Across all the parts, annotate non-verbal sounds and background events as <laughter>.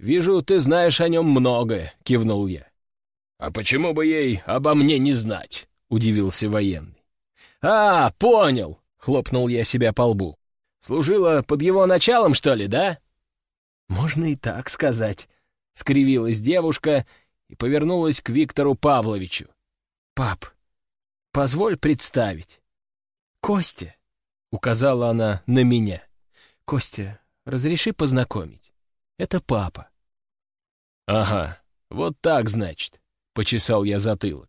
вижу, ты знаешь о нем многое», — кивнул я. «А почему бы ей обо мне не знать?» — удивился военный. «А, понял!» — хлопнул я себя по лбу. «Служила под его началом, что ли, да?» «Можно и так сказать», — скривилась девушка и повернулась к Виктору Павловичу. «Пап, позволь представить». «Костя», — указала она на меня. «Костя, разреши познакомить. Это папа». «Ага, вот так, значит», — почесал я затылок.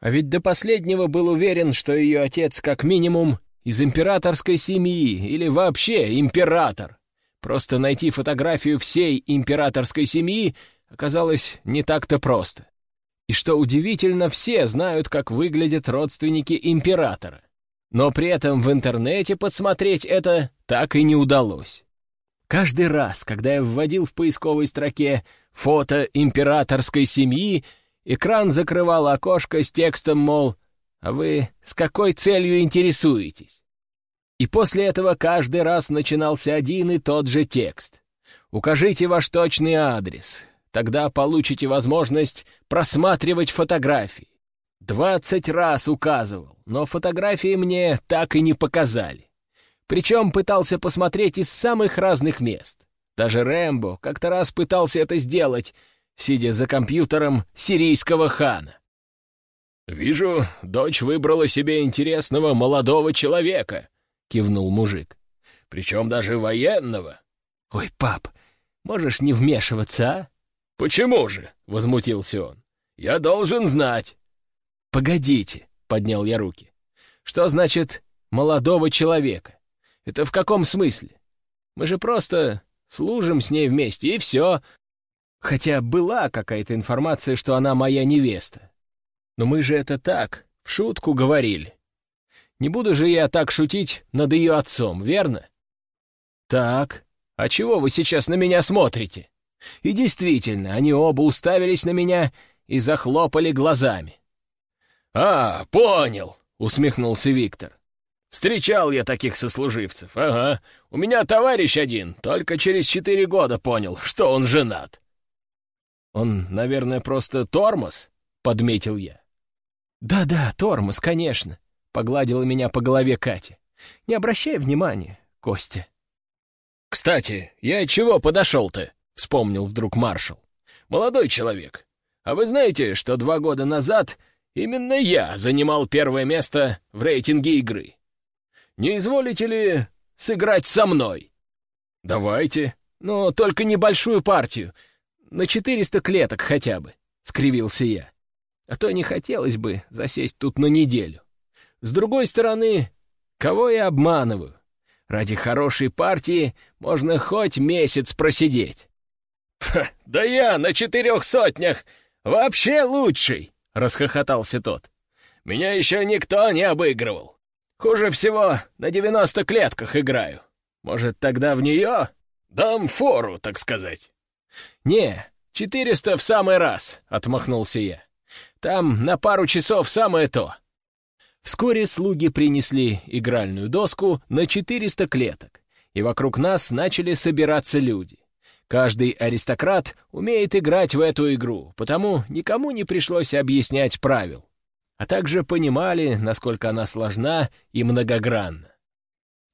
А ведь до последнего был уверен, что ее отец как минимум из императорской семьи или вообще император. Просто найти фотографию всей императорской семьи оказалось не так-то просто. И что удивительно, все знают, как выглядят родственники императора. Но при этом в интернете подсмотреть это так и не удалось. Каждый раз, когда я вводил в поисковой строке «фото императорской семьи», экран закрывал окошко с текстом, мол, «А вы с какой целью интересуетесь?» И после этого каждый раз начинался один и тот же текст. «Укажите ваш точный адрес, тогда получите возможность просматривать фотографии». Двадцать раз указывал, но фотографии мне так и не показали. Причем пытался посмотреть из самых разных мест. Даже Рэмбо как-то раз пытался это сделать, сидя за компьютером сирийского хана. «Вижу, дочь выбрала себе интересного молодого человека», — кивнул мужик. «Причем даже военного». «Ой, пап, можешь не вмешиваться, а?» «Почему же?» — возмутился он. «Я должен знать». «Погодите», — поднял я руки. «Что значит «молодого человека»? Это в каком смысле? Мы же просто служим с ней вместе, и все. Хотя была какая-то информация, что она моя невеста. Но мы же это так, в шутку говорили. Не буду же я так шутить над ее отцом, верно? Так, а чего вы сейчас на меня смотрите? И действительно, они оба уставились на меня и захлопали глазами. «А, понял!» — усмехнулся Виктор. «Встречал я таких сослуживцев, ага. У меня товарищ один, только через четыре года понял, что он женат. «Он, наверное, просто тормоз?» — подметил я. «Да-да, тормоз, конечно», — погладила меня по голове Катя. «Не обращай внимания, Костя». «Кстати, я чего подошел-то?» — вспомнил вдруг маршал. «Молодой человек, а вы знаете, что два года назад именно я занимал первое место в рейтинге игры? Не изволите ли сыграть со мной?» «Давайте, но только небольшую партию, на четыреста клеток хотя бы», — скривился я. «А то не хотелось бы засесть тут на неделю. С другой стороны, кого я обманываю? Ради хорошей партии можно хоть месяц просидеть». «Да я на четырех сотнях вообще лучший!» — расхохотался тот. «Меня еще никто не обыгрывал. Хуже всего на девяносто клетках играю. Может, тогда в нее дам фору, так сказать?» «Не, четыреста в самый раз», — отмахнулся я. «Там на пару часов самое то». Вскоре слуги принесли игральную доску на четыреста клеток, и вокруг нас начали собираться люди. Каждый аристократ умеет играть в эту игру, потому никому не пришлось объяснять правил, а также понимали, насколько она сложна и многогранна.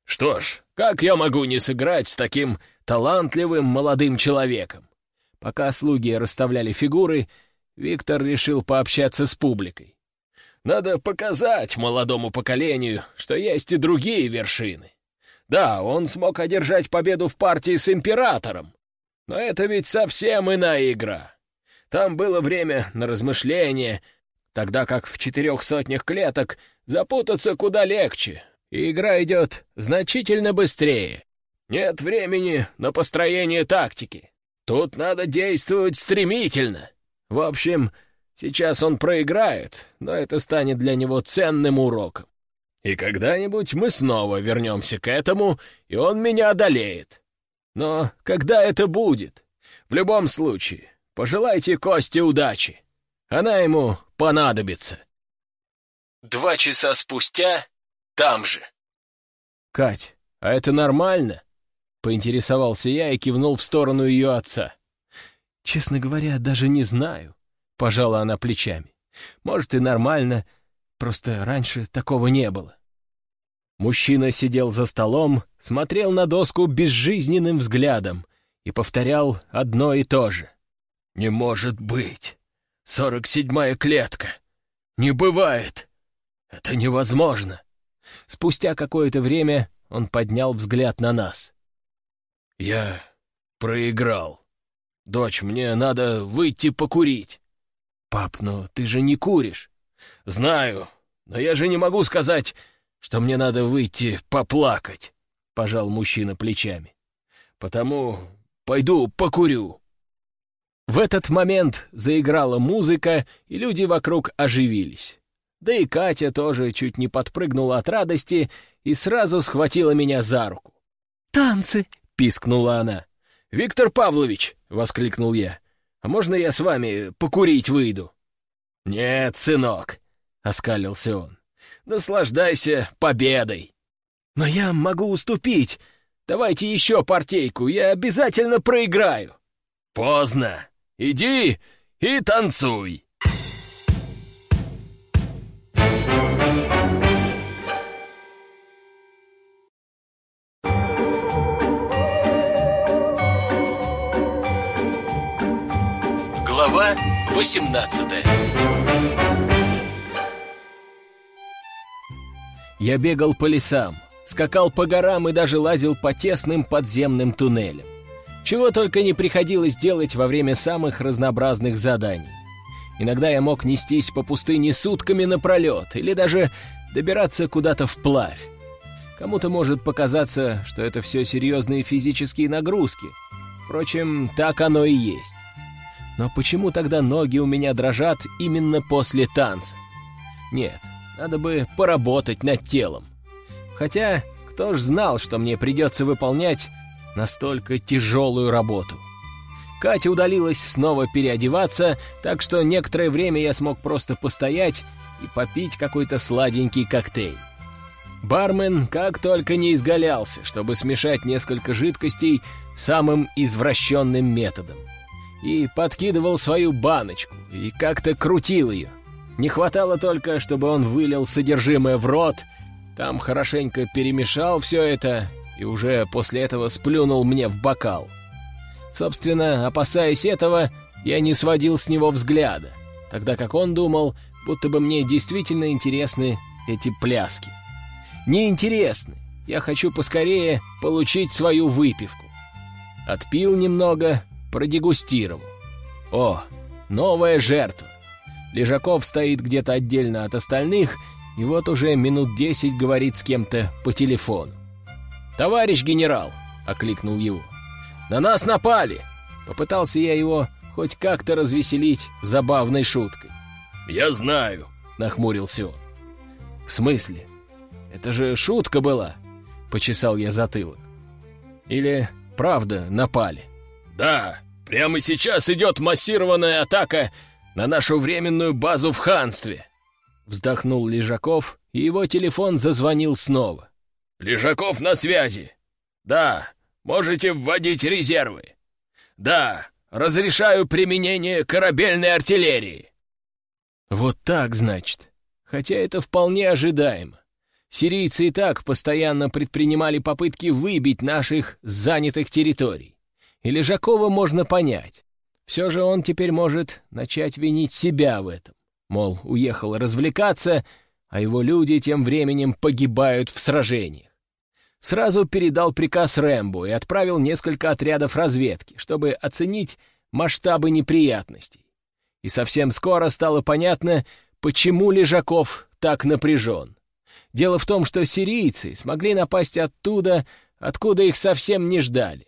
«Что ж, как я могу не сыграть с таким талантливым молодым человеком?» Пока слуги расставляли фигуры, Виктор решил пообщаться с публикой. «Надо показать молодому поколению, что есть и другие вершины. Да, он смог одержать победу в партии с императором, но это ведь совсем иная игра. Там было время на размышление, тогда как в четырех сотнях клеток запутаться куда легче, и игра идет значительно быстрее. Нет времени на построение тактики. Тут надо действовать стремительно. В общем, сейчас он проиграет, но это станет для него ценным уроком. И когда-нибудь мы снова вернемся к этому, и он меня одолеет. Но когда это будет? В любом случае, пожелайте Косте удачи. Она ему понадобится. Два часа спустя там же. «Кать, а это нормально?» Поинтересовался я и кивнул в сторону ее отца. «Честно говоря, даже не знаю», — пожала она плечами. «Может, и нормально, просто раньше такого не было». Мужчина сидел за столом, смотрел на доску безжизненным взглядом и повторял одно и то же. «Не может быть! Сорок седьмая клетка! Не бывает! Это невозможно!» Спустя какое-то время он поднял взгляд на нас. «Я проиграл. Дочь, мне надо выйти покурить». «Пап, но ты же не куришь». «Знаю, но я же не могу сказать, что мне надо выйти поплакать», — пожал мужчина плечами. «Потому пойду покурю». В этот момент заиграла музыка, и люди вокруг оживились. Да и Катя тоже чуть не подпрыгнула от радости и сразу схватила меня за руку. «Танцы!» — пискнула она. «Виктор Павлович!» — воскликнул я. «А можно я с вами покурить выйду?» «Нет, сынок!» — оскалился он. «Наслаждайся победой!» «Но я могу уступить! Давайте еще партейку, я обязательно проиграю!» «Поздно! Иди и танцуй!» Глава 18 Я бегал по лесам, скакал по горам и даже лазил по тесным подземным туннелям. Чего только не приходилось делать во время самых разнообразных заданий. Иногда я мог нестись по пустыне сутками напролет или даже добираться куда-то вплавь. Кому-то может показаться, что это все серьезные физические нагрузки. Впрочем, так оно и есть. Но почему тогда ноги у меня дрожат именно после танца? Нет, надо бы поработать над телом. Хотя, кто ж знал, что мне придется выполнять настолько тяжелую работу. Катя удалилась снова переодеваться, так что некоторое время я смог просто постоять и попить какой-то сладенький коктейль. Бармен как только не изгалялся, чтобы смешать несколько жидкостей самым извращенным методом и подкидывал свою баночку, и как-то крутил ее. Не хватало только, чтобы он вылил содержимое в рот, там хорошенько перемешал все это и уже после этого сплюнул мне в бокал. Собственно, опасаясь этого, я не сводил с него взгляда, тогда как он думал, будто бы мне действительно интересны эти пляски. Неинтересны, я хочу поскорее получить свою выпивку. Отпил немного, продегустировал. О, новая жертва. Лежаков стоит где-то отдельно от остальных, и вот уже минут десять говорит с кем-то по телефону. «Товарищ генерал!» — окликнул его. «На нас напали!» Попытался я его хоть как-то развеселить забавной шуткой. «Я знаю!» — нахмурился он. «В смысле? Это же шутка была!» — почесал я затылок. «Или правда напали?» «Да, прямо сейчас идет массированная атака на нашу временную базу в ханстве!» Вздохнул Лежаков, и его телефон зазвонил снова. «Лежаков на связи! Да, можете вводить резервы! Да, разрешаю применение корабельной артиллерии!» «Вот так, значит. Хотя это вполне ожидаемо. Сирийцы и так постоянно предпринимали попытки выбить наших занятых территорий и Лежакова можно понять. Все же он теперь может начать винить себя в этом. Мол, уехал развлекаться, а его люди тем временем погибают в сражениях. Сразу передал приказ Рэмбо и отправил несколько отрядов разведки, чтобы оценить масштабы неприятностей. И совсем скоро стало понятно, почему Лежаков так напряжен. Дело в том, что сирийцы смогли напасть оттуда, откуда их совсем не ждали.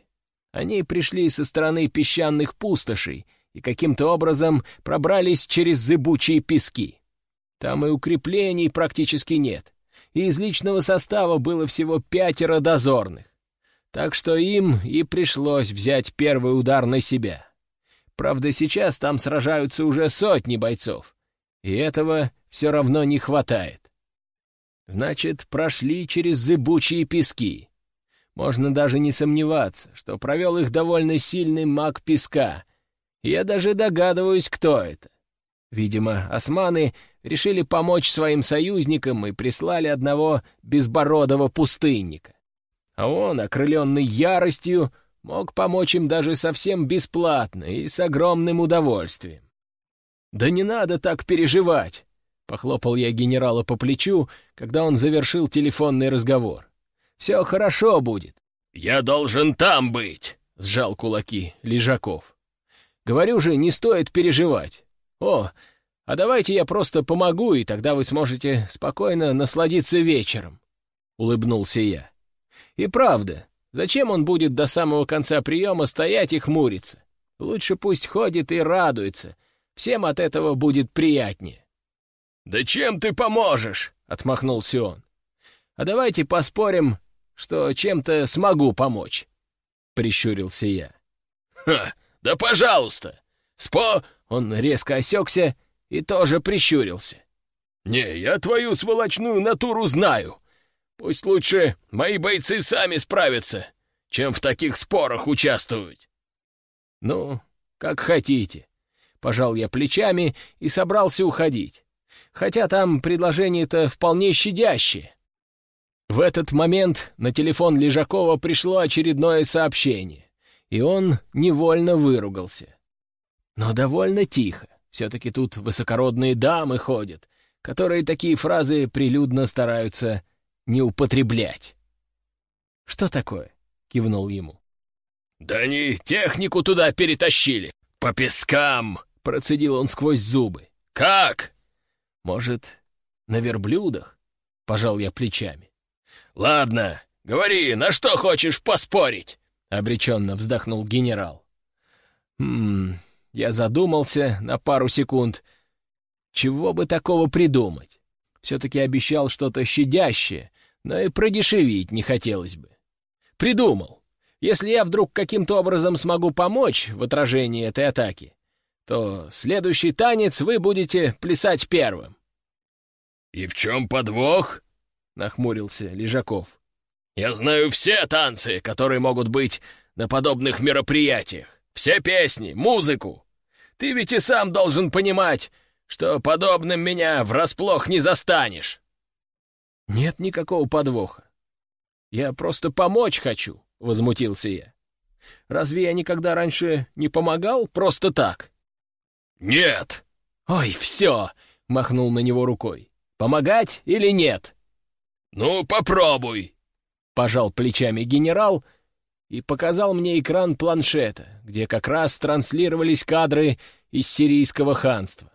Они пришли со стороны песчаных пустошей и каким-то образом пробрались через зыбучие пески. Там и укреплений практически нет, и из личного состава было всего пятеро дозорных. Так что им и пришлось взять первый удар на себя. Правда, сейчас там сражаются уже сотни бойцов, и этого все равно не хватает. Значит, прошли через зыбучие пески. Можно даже не сомневаться, что провел их довольно сильный маг песка, Я даже догадываюсь, кто это. Видимо, османы решили помочь своим союзникам и прислали одного безбородого пустынника. А он, окрыленный яростью, мог помочь им даже совсем бесплатно и с огромным удовольствием. «Да не надо так переживать!» — похлопал я генерала по плечу, когда он завершил телефонный разговор. «Все хорошо будет». «Я должен там быть!» — сжал кулаки Лежаков. «Говорю же, не стоит переживать. О, а давайте я просто помогу, и тогда вы сможете спокойно насладиться вечером», — улыбнулся я. «И правда, зачем он будет до самого конца приема стоять и хмуриться? Лучше пусть ходит и радуется. Всем от этого будет приятнее». «Да чем ты поможешь?» — отмахнулся он. «А давайте поспорим, что чем-то смогу помочь», — прищурился я. «Ха, да пожалуйста! Спо...» Он резко осекся и тоже прищурился. «Не, я твою сволочную натуру знаю. Пусть лучше мои бойцы сами справятся, чем в таких спорах участвовать». «Ну, как хотите». Пожал я плечами и собрался уходить. Хотя там предложение-то вполне щадящее. В этот момент на телефон Лежакова пришло очередное сообщение, и он невольно выругался. Но довольно тихо. Все-таки тут высокородные дамы ходят, которые такие фразы прилюдно стараются не употреблять. «Что такое?» — кивнул ему. «Да они технику туда перетащили! По пескам!» — процедил он сквозь зубы. «Как?» «Может, на верблюдах?» — пожал я плечами. «Ладно, говори, на что хочешь поспорить?» — обреченно вздохнул генерал. «Хм, я задумался на пару секунд. Чего бы такого придумать? Все-таки обещал что-то щадящее, но и продешевить не хотелось бы. Придумал. Если я вдруг каким-то образом смогу помочь в отражении этой атаки, то следующий танец вы будете плясать первым. «И в чем подвох?» — нахмурился Лежаков. «Я знаю все танцы, которые могут быть на подобных мероприятиях. Все песни, музыку. Ты ведь и сам должен понимать, что подобным меня врасплох не застанешь. Нет никакого подвоха. Я просто помочь хочу, — возмутился я. Разве я никогда раньше не помогал просто так? Нет. Ой, все, — махнул на него рукой. Помогать или нет? Ну, попробуй. Пожал плечами генерал — и показал мне экран планшета, где как раз транслировались кадры из сирийского ханства.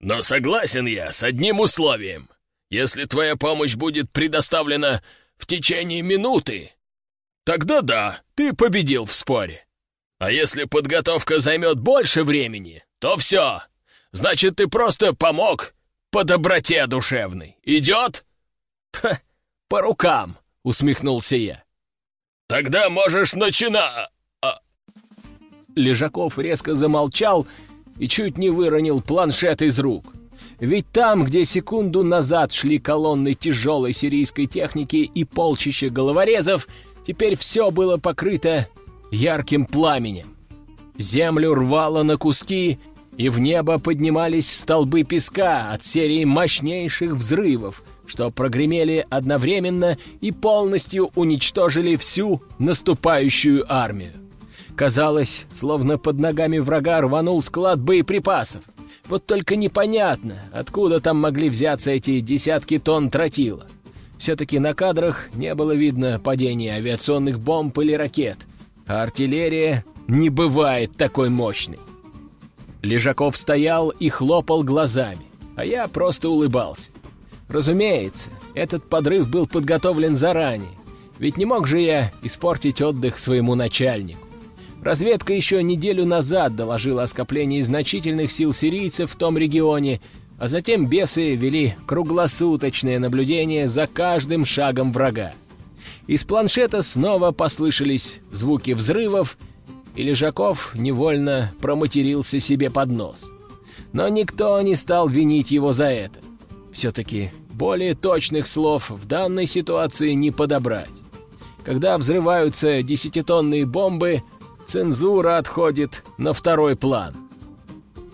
«Но согласен я с одним условием. Если твоя помощь будет предоставлена в течение минуты, тогда да, ты победил в споре. А если подготовка займет больше времени, то все. Значит, ты просто помог по доброте душевной. Идет?» «Ха, по рукам!» — усмехнулся я. «Тогда можешь начинать!» а... Лежаков резко замолчал и чуть не выронил планшет из рук. Ведь там, где секунду назад шли колонны тяжелой сирийской техники и полчища головорезов, теперь все было покрыто ярким пламенем. Землю рвало на куски, и в небо поднимались столбы песка от серии мощнейших взрывов — что прогремели одновременно и полностью уничтожили всю наступающую армию. Казалось, словно под ногами врага рванул склад боеприпасов. Вот только непонятно, откуда там могли взяться эти десятки тонн тротила. Все-таки на кадрах не было видно падения авиационных бомб или ракет, а артиллерия не бывает такой мощной. Лежаков стоял и хлопал глазами, а я просто улыбался. Разумеется, этот подрыв был подготовлен заранее, ведь не мог же я испортить отдых своему начальнику. Разведка еще неделю назад доложила о скоплении значительных сил сирийцев в том регионе, а затем бесы вели круглосуточное наблюдение за каждым шагом врага. Из планшета снова послышались звуки взрывов, и Лежаков невольно проматерился себе под нос. Но никто не стал винить его за это. Все-таки более точных слов в данной ситуации не подобрать. Когда взрываются десятитонные бомбы, цензура отходит на второй план.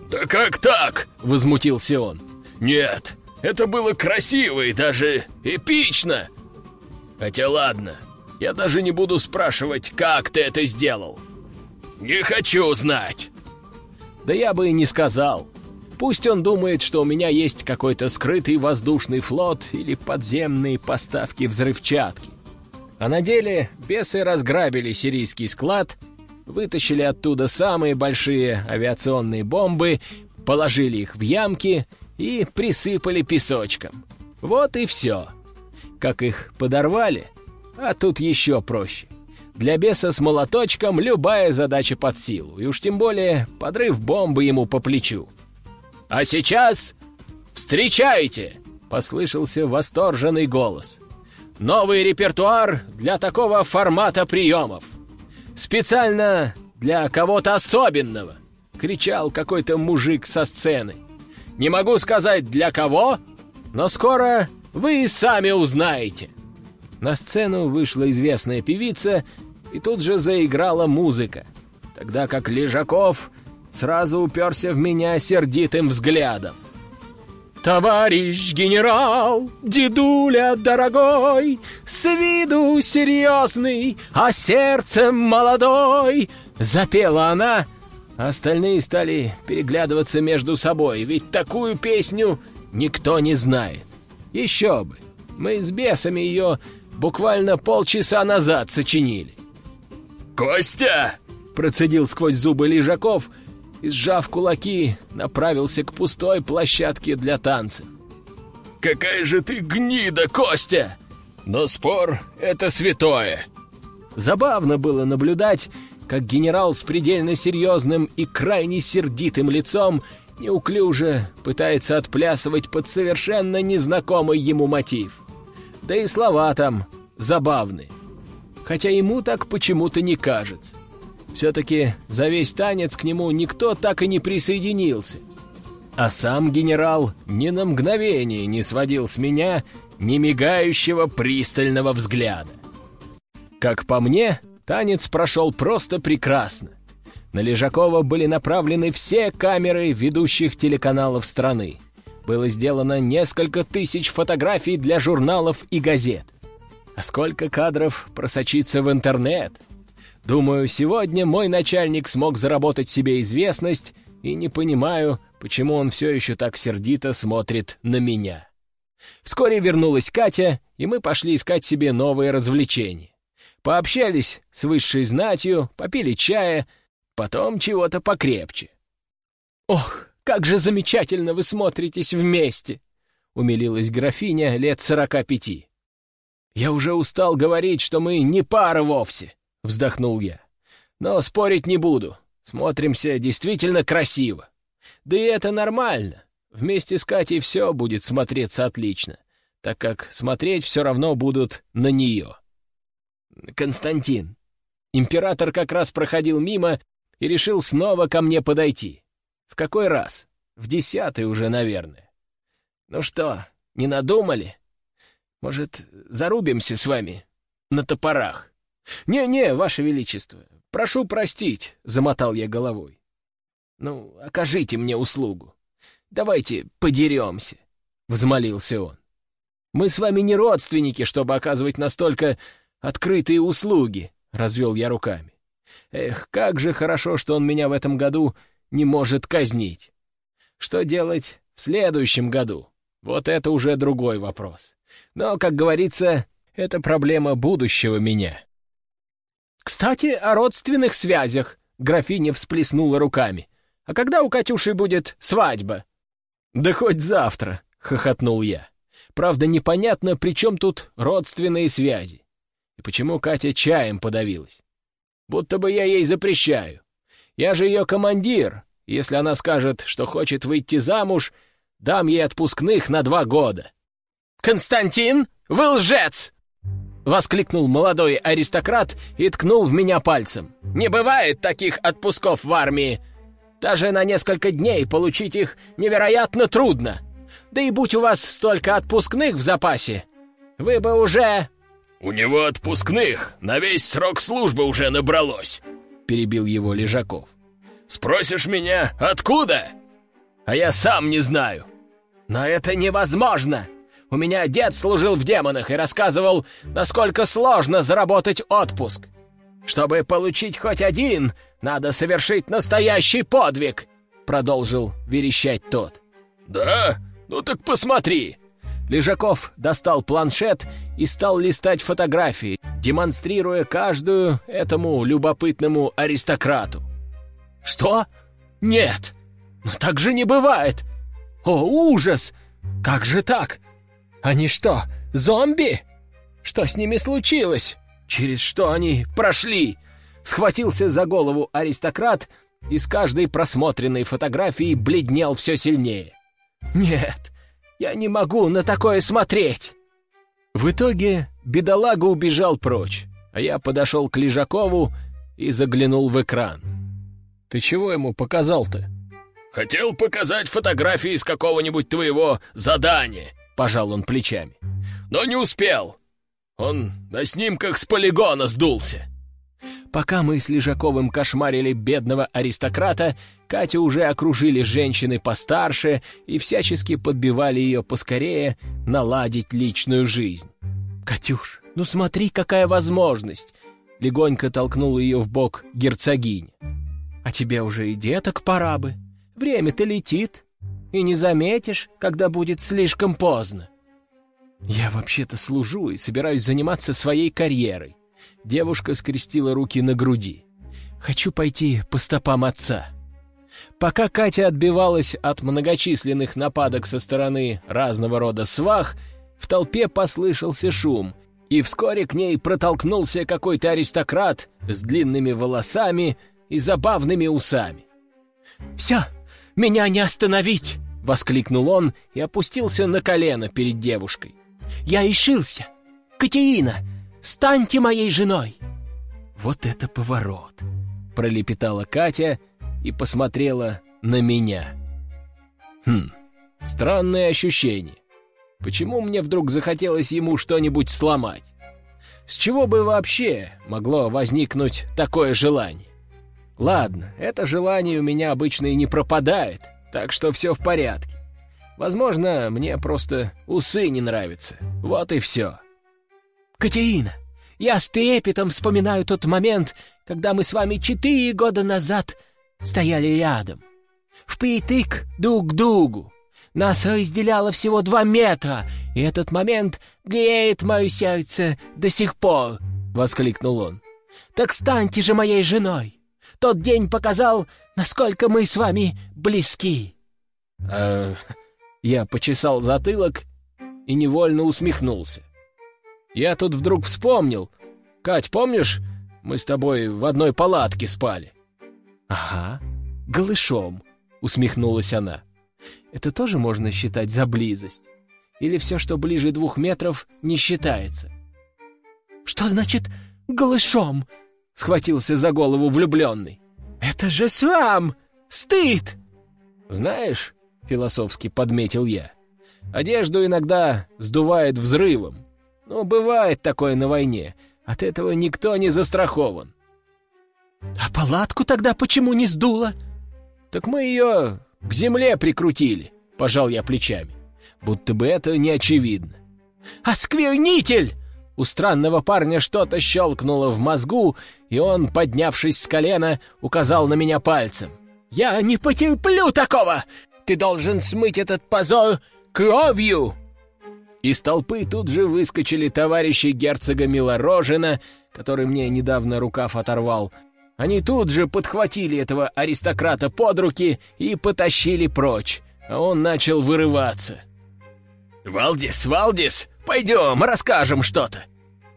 «Да как так?» — возмутился он. «Нет, это было красиво и даже эпично. Хотя ладно, я даже не буду спрашивать, как ты это сделал. Не хочу знать!» Да я бы и не сказал. Пусть он думает, что у меня есть какой-то скрытый воздушный флот или подземные поставки взрывчатки. А на деле бесы разграбили сирийский склад, вытащили оттуда самые большие авиационные бомбы, положили их в ямки и присыпали песочком. Вот и все. Как их подорвали, а тут еще проще. Для беса с молоточком любая задача под силу, и уж тем более подрыв бомбы ему по плечу. «А сейчас встречайте!» — послышался восторженный голос. «Новый репертуар для такого формата приемов. Специально для кого-то особенного!» — кричал какой-то мужик со сцены. «Не могу сказать для кого, но скоро вы сами узнаете!» На сцену вышла известная певица, и тут же заиграла музыка, тогда как Лежаков сразу уперся в меня сердитым взглядом. «Товарищ генерал, дедуля дорогой, С виду серьезный, а сердцем молодой!» Запела она, остальные стали переглядываться между собой, ведь такую песню никто не знает. Еще бы, мы с бесами ее буквально полчаса назад сочинили. «Костя!» — процедил сквозь зубы Лежаков и, сжав кулаки, направился к пустой площадке для танца. «Какая же ты гнида, Костя! Но спор — это святое!» Забавно было наблюдать, как генерал с предельно серьезным и крайне сердитым лицом неуклюже пытается отплясывать под совершенно незнакомый ему мотив. Да и слова там забавные хотя ему так почему-то не кажется. Все-таки за весь танец к нему никто так и не присоединился. А сам генерал ни на мгновение не сводил с меня ни мигающего пристального взгляда. Как по мне, танец прошел просто прекрасно. На Лежакова были направлены все камеры ведущих телеканалов страны. Было сделано несколько тысяч фотографий для журналов и газет. А сколько кадров просочится в интернет? Думаю, сегодня мой начальник смог заработать себе известность, и не понимаю, почему он все еще так сердито смотрит на меня. Вскоре вернулась Катя, и мы пошли искать себе новые развлечения. Пообщались с высшей знатью, попили чая, потом чего-то покрепче. «Ох, как же замечательно вы смотритесь вместе!» — умилилась графиня лет сорока пяти. «Я уже устал говорить, что мы не пара вовсе», — вздохнул я. «Но спорить не буду. Смотримся действительно красиво. Да и это нормально. Вместе с Катей все будет смотреться отлично, так как смотреть все равно будут на нее». «Константин». Император как раз проходил мимо и решил снова ко мне подойти. В какой раз? В десятый уже, наверное. «Ну что, не надумали?» Может, зарубимся с вами на топорах?» «Не-не, ваше величество, прошу простить», — замотал я головой. «Ну, окажите мне услугу. Давайте подеремся», — взмолился он. «Мы с вами не родственники, чтобы оказывать настолько открытые услуги», — развел я руками. «Эх, как же хорошо, что он меня в этом году не может казнить. Что делать в следующем году? Вот это уже другой вопрос. Но, как говорится, это проблема будущего меня. «Кстати, о родственных связях», — графиня всплеснула руками. «А когда у Катюши будет свадьба?» «Да хоть завтра», — хохотнул я. «Правда, непонятно, при чем тут родственные связи. И почему Катя чаем подавилась? Будто бы я ей запрещаю. Я же ее командир. Если она скажет, что хочет выйти замуж, дам ей отпускных на два года. «Константин, вы лжец!» — воскликнул молодой аристократ и ткнул в меня пальцем. «Не бывает таких отпусков в армии! Даже на несколько дней получить их невероятно трудно! Да и будь у вас столько отпускных в запасе, вы бы уже...» «У него отпускных на весь срок службы уже набралось!» — перебил его Лежаков. «Спросишь меня, откуда? А я сам не знаю». «Но это невозможно! У меня дед служил в демонах и рассказывал, насколько сложно заработать отпуск. Чтобы получить хоть один, надо совершить настоящий подвиг!» — продолжил верещать тот. «Да? Ну так посмотри!» Лежаков достал планшет и стал листать фотографии, демонстрируя каждую этому любопытному аристократу. «Что? Нет! Но так же не бывает! О, ужас! Как же так? Они что, зомби? Что с ними случилось? Через что они прошли?» Схватился за голову аристократ и с каждой просмотренной фотографией бледнел все сильнее. «Нет, я не могу на такое смотреть!» В итоге бедолага убежал прочь, а я подошел к Лежакову и заглянул в экран. «Ты чего ему показал-то?» «Хотел показать фотографии из какого-нибудь твоего задания», — пожал он плечами. «Но не успел. Он на снимках с полигона сдулся». Пока мы с Лежаковым кошмарили бедного аристократа, Катя уже окружили женщины постарше и всячески подбивали ее поскорее наладить личную жизнь. «Катюш, ну смотри, какая возможность!» Легонько толкнул ее в бок герцогинь. «А тебе уже и деток пора бы. Время-то летит, и не заметишь, когда будет слишком поздно». «Я вообще-то служу и собираюсь заниматься своей карьерой. Девушка скрестила руки на груди. «Хочу пойти по стопам отца». Пока Катя отбивалась от многочисленных нападок со стороны разного рода свах, в толпе послышался шум, и вскоре к ней протолкнулся какой-то аристократ с длинными волосами и забавными усами. «Все, меня не остановить!» — воскликнул он и опустился на колено перед девушкой. «Я решился! Катерина, Станьте моей женой!» «Вот это поворот!» — пролепетала Катя и посмотрела на меня. «Хм, странное ощущение. Почему мне вдруг захотелось ему что-нибудь сломать? С чего бы вообще могло возникнуть такое желание? Ладно, это желание у меня обычно и не пропадает, так что все в порядке. Возможно, мне просто усы не нравятся. Вот и все. «Катерина, я с трепетом вспоминаю тот момент, когда мы с вами четыре года назад стояли рядом. Впритык друг к другу. Нас разделяло всего два метра, и этот момент греет мое сердце до сих пор», — воскликнул он. «Так станьте же моей женой. Тот день показал, насколько мы с вами близки». «Э, я почесал затылок и невольно усмехнулся. Я тут вдруг вспомнил. Кать, помнишь, мы с тобой в одной палатке спали?» «Ага, голышом», — усмехнулась она. «Это тоже можно считать за близость? Или все, что ближе двух метров, не считается?» «Что значит голышом?» — схватился за голову влюбленный. «Это же срам! Стыд!» «Знаешь, — философски подметил я, — одежду иногда сдувает взрывом. Ну, бывает такое на войне. От этого никто не застрахован. А палатку тогда почему не сдуло? Так мы ее к земле прикрутили, пожал я плечами. Будто бы это не очевидно. «Осквернитель!» У странного парня что-то щелкнуло в мозгу, и он, поднявшись с колена, указал на меня пальцем. «Я не потерплю такого! Ты должен смыть этот позор кровью!» Из толпы тут же выскочили товарищи герцога Милорожина, который мне недавно рукав оторвал. Они тут же подхватили этого аристократа под руки и потащили прочь, а он начал вырываться. «Валдис, Валдис, пойдем, расскажем что-то!»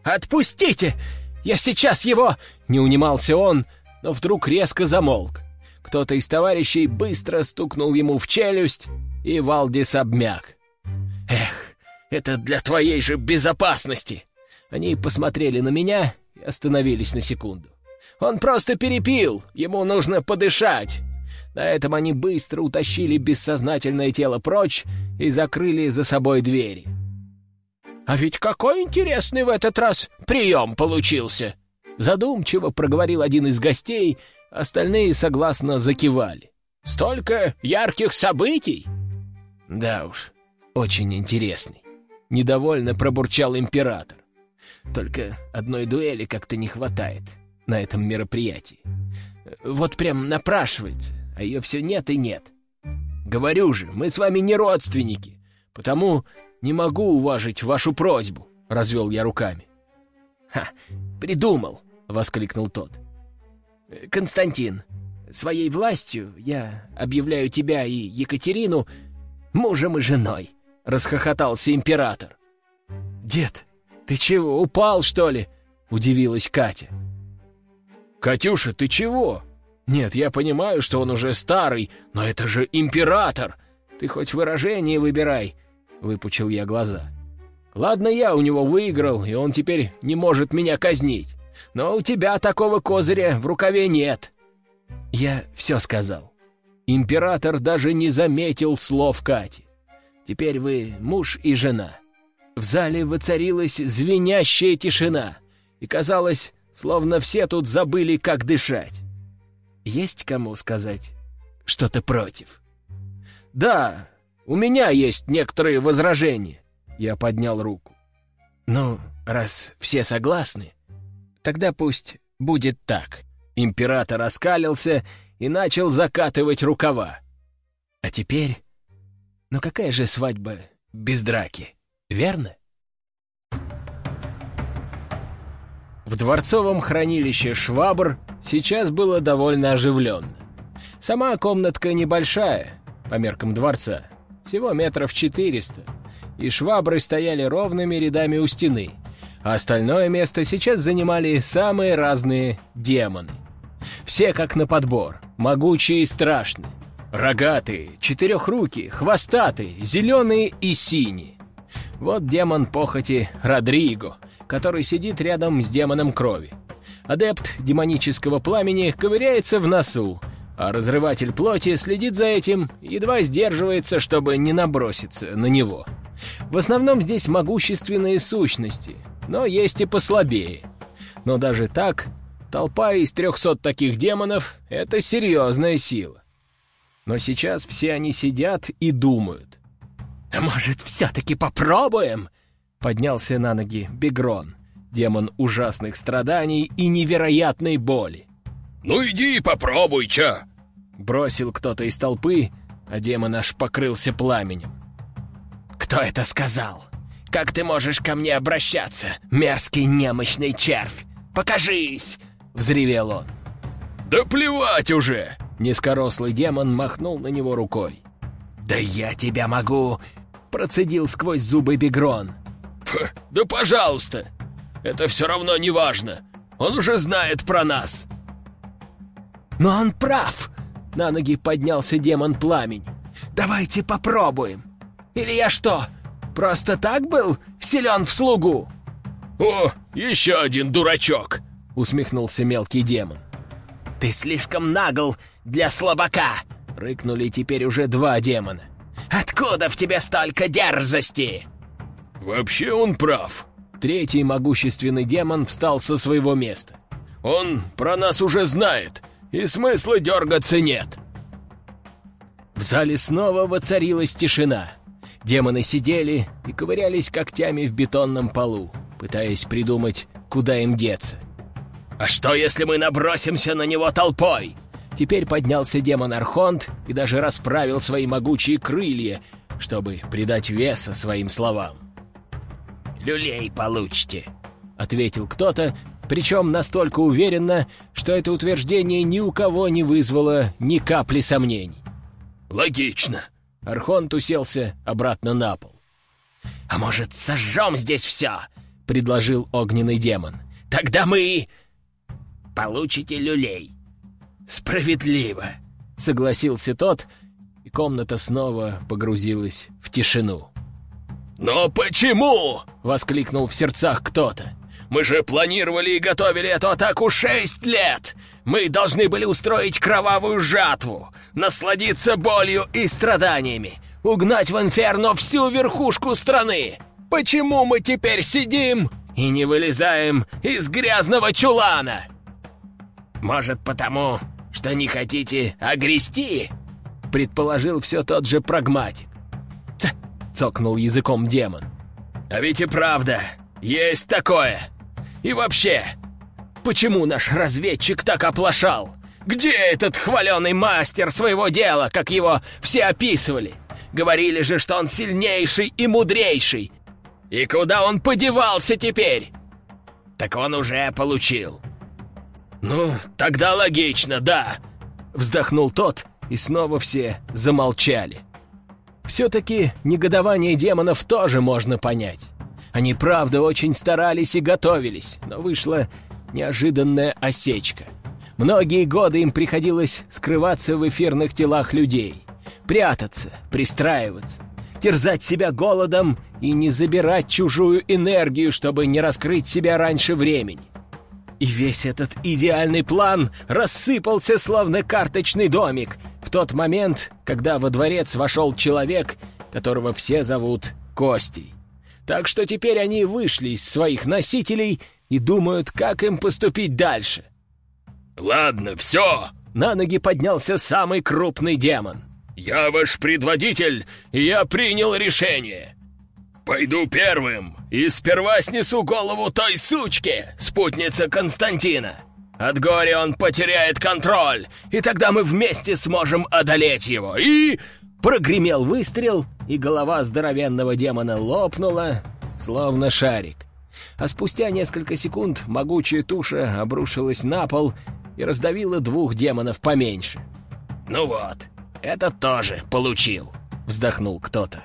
«Отпустите! Я сейчас его...» Не унимался он, но вдруг резко замолк. Кто-то из товарищей быстро стукнул ему в челюсть, и Валдис обмяк. «Эх, это для твоей же безопасности!» Они посмотрели на меня и остановились на секунду. «Он просто перепил! Ему нужно подышать!» На этом они быстро утащили бессознательное тело прочь и закрыли за собой двери. «А ведь какой интересный в этот раз прием получился!» Задумчиво проговорил один из гостей, остальные согласно закивали. «Столько ярких событий!» «Да уж, очень интересный», — недовольно пробурчал император. «Только одной дуэли как-то не хватает на этом мероприятии. Вот прям напрашивается, а ее все нет и нет. Говорю же, мы с вами не родственники, потому не могу уважить вашу просьбу», — развел я руками. «Ха, придумал!» — воскликнул тот. «Константин, своей властью я объявляю тебя и Екатерину мужем и женой», — расхохотался император. «Дед, ты чего, упал, что ли?» — удивилась Катя. «Катюша, ты чего? Нет, я понимаю, что он уже старый, но это же император! Ты хоть выражение выбирай!» — выпучил я глаза. «Ладно, я у него выиграл, и он теперь не может меня казнить. Но у тебя такого козыря в рукаве нет». Я все сказал. Император даже не заметил слов Кати. Теперь вы муж и жена. В зале воцарилась звенящая тишина, и казалось, словно все тут забыли, как дышать. Есть кому сказать что-то против? «Да, у меня есть некоторые возражения», — я поднял руку. «Ну, раз все согласны, Тогда пусть будет так. Император оскалился и начал закатывать рукава. А теперь... Ну какая же свадьба без драки, верно? В дворцовом хранилище швабр сейчас было довольно оживленно. Сама комнатка небольшая, по меркам дворца, всего метров четыреста, и швабры стояли ровными рядами у стены — а остальное место сейчас занимали самые разные демоны. Все как на подбор, могучие и страшные. Рогатые, четырехрукие, хвостатые, зеленые и синие. Вот демон похоти Родриго, который сидит рядом с демоном крови. Адепт демонического пламени ковыряется в носу, а разрыватель плоти следит за этим, едва сдерживается, чтобы не наброситься на него. В основном здесь могущественные сущности, но есть и послабее. Но даже так, толпа из трехсот таких демонов — это серьезная сила. Но сейчас все они сидят и думают. «А может, все-таки попробуем?» — поднялся на ноги Бегрон, демон ужасных страданий и невероятной боли. «Ну иди попробуй, чё!» — бросил кто-то из толпы, а демон аж покрылся пламенем. «Кто это сказал?» Как ты можешь ко мне обращаться, мерзкий немощный червь? Покажись!» — взревел он. «Да плевать уже!» — низкорослый демон махнул на него рукой. «Да я тебя могу!» — процедил сквозь зубы Бегрон. «Да пожалуйста! Это все равно не важно! Он уже знает про нас!» «Но он прав!» — на ноги поднялся демон Пламень. «Давайте попробуем! Или я что, Просто так был силен в слугу?» «О, еще один дурачок!» — усмехнулся мелкий демон. «Ты слишком нагл для слабака!» — рыкнули теперь уже два демона. «Откуда в тебе столько дерзости?» «Вообще он прав!» Третий могущественный демон встал со своего места. «Он про нас уже знает, и смысла дергаться нет!» В зале снова воцарилась тишина — Демоны сидели и ковырялись когтями в бетонном полу, пытаясь придумать, куда им деться. «А что, если мы набросимся на него толпой?» Теперь поднялся демон Архонт и даже расправил свои могучие крылья, чтобы придать веса своим словам. «Люлей получите», — ответил кто-то, причем настолько уверенно, что это утверждение ни у кого не вызвало ни капли сомнений. «Логично», Архонт уселся обратно на пол. «А может, сожжем здесь все?» — предложил огненный демон. «Тогда мы получите люлей». «Справедливо», — согласился тот, и комната снова погрузилась в тишину. «Но почему?» — воскликнул в сердцах кто-то. Мы же планировали и готовили эту атаку шесть лет! Мы должны были устроить кровавую жатву, насладиться болью и страданиями, угнать в инферно всю верхушку страны! Почему мы теперь сидим и не вылезаем из грязного чулана? Может, потому, что не хотите огрести?» Предположил все тот же прагматик. «Ц!» — цокнул языком демон. «А ведь и правда, есть такое. И вообще, почему наш разведчик так оплошал? Где этот хваленый мастер своего дела, как его все описывали? Говорили же, что он сильнейший и мудрейший. И куда он подевался теперь? Так он уже получил. Ну, тогда логично, да. Вздохнул тот, и снова все замолчали. Все-таки негодование демонов тоже можно понять. Они, правда, очень старались и готовились, но вышла неожиданная осечка. Многие годы им приходилось скрываться в эфирных телах людей, прятаться, пристраиваться, терзать себя голодом и не забирать чужую энергию, чтобы не раскрыть себя раньше времени. И весь этот идеальный план рассыпался, словно карточный домик, в тот момент, когда во дворец вошел человек, которого все зовут Костей. Так что теперь они вышли из своих носителей и думают, как им поступить дальше. «Ладно, все!» На ноги поднялся самый крупный демон. «Я ваш предводитель, и я принял решение. Пойду первым и сперва снесу голову той сучке, спутнице Константина. От горя он потеряет контроль, и тогда мы вместе сможем одолеть его. И...» Прогремел выстрел, и голова здоровенного демона лопнула, словно шарик. А спустя несколько секунд могучая туша обрушилась на пол и раздавила двух демонов поменьше. «Ну вот, это тоже получил», — вздохнул кто-то.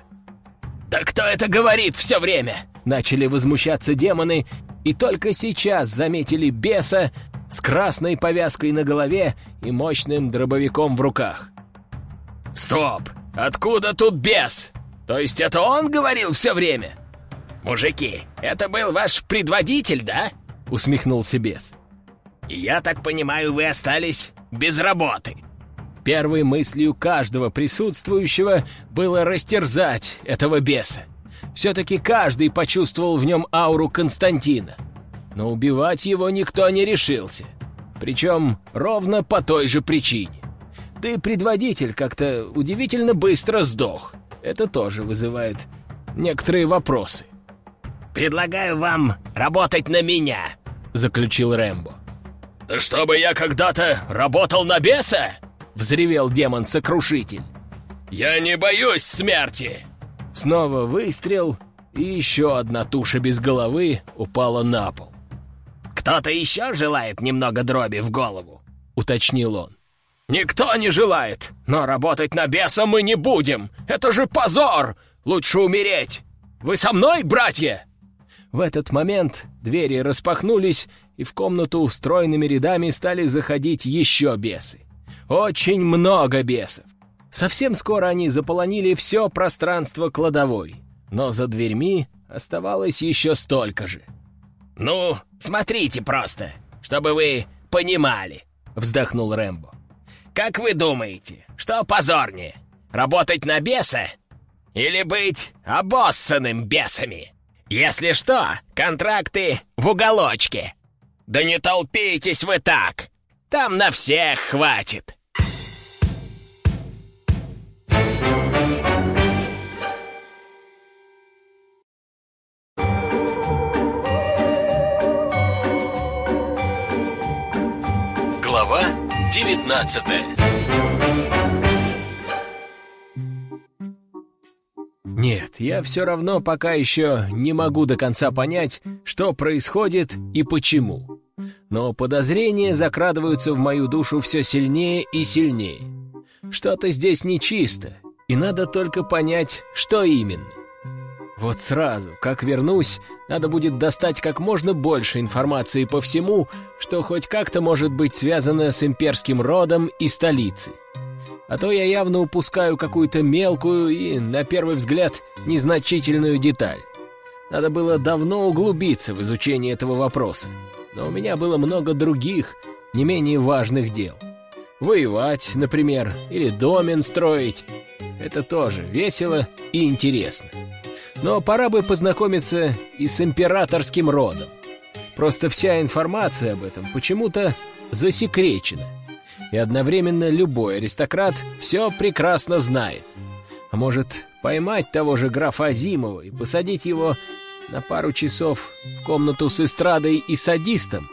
«Да кто это говорит все время?» Начали возмущаться демоны, и только сейчас заметили беса с красной повязкой на голове и мощным дробовиком в руках. «Стоп! Откуда тут бес? То есть это он говорил все время?» «Мужики, это был ваш предводитель, да?» — усмехнулся бес. «Я так понимаю, вы остались без работы». Первой мыслью каждого присутствующего было растерзать этого беса. Все-таки каждый почувствовал в нем ауру Константина. Но убивать его никто не решился. Причем ровно по той же причине. Да и предводитель как-то удивительно быстро сдох. Это тоже вызывает некоторые вопросы. «Предлагаю вам работать на меня», — заключил Рэмбо. «Да чтобы я когда-то работал на беса?» — взревел демон-сокрушитель. «Я не боюсь смерти!» Снова выстрел, и еще одна туша без головы упала на пол. «Кто-то еще желает немного дроби в голову?» — уточнил он. «Никто не желает, но работать на беса мы не будем! Это же позор! Лучше умереть! Вы со мной, братья?» В этот момент двери распахнулись, и в комнату стройными рядами стали заходить еще бесы. Очень много бесов. Совсем скоро они заполонили все пространство кладовой, но за дверьми оставалось еще столько же. «Ну, смотрите просто, чтобы вы понимали», — вздохнул Рэмбо. «Как вы думаете, что позорнее, работать на беса или быть обоссанным бесами? Если что, контракты в уголочке. Да не толпитесь вы так, там на всех хватит». 19 Нет, я все равно пока еще не могу до конца понять, что происходит и почему. Но подозрения закрадываются в мою душу все сильнее и сильнее. Что-то здесь нечисто, и надо только понять, что именно. Вот сразу, как вернусь, надо будет достать как можно больше информации по всему, что хоть как-то может быть связано с имперским родом и столицей. А то я явно упускаю какую-то мелкую и, на первый взгляд, незначительную деталь. Надо было давно углубиться в изучение этого вопроса, но у меня было много других, не менее важных дел. Воевать, например, или домен строить — это тоже весело и интересно. Но пора бы познакомиться и с императорским родом. Просто вся информация об этом почему-то засекречена. И одновременно любой аристократ все прекрасно знает. А может, поймать того же графа Азимова и посадить его на пару часов в комнату с эстрадой и садистом?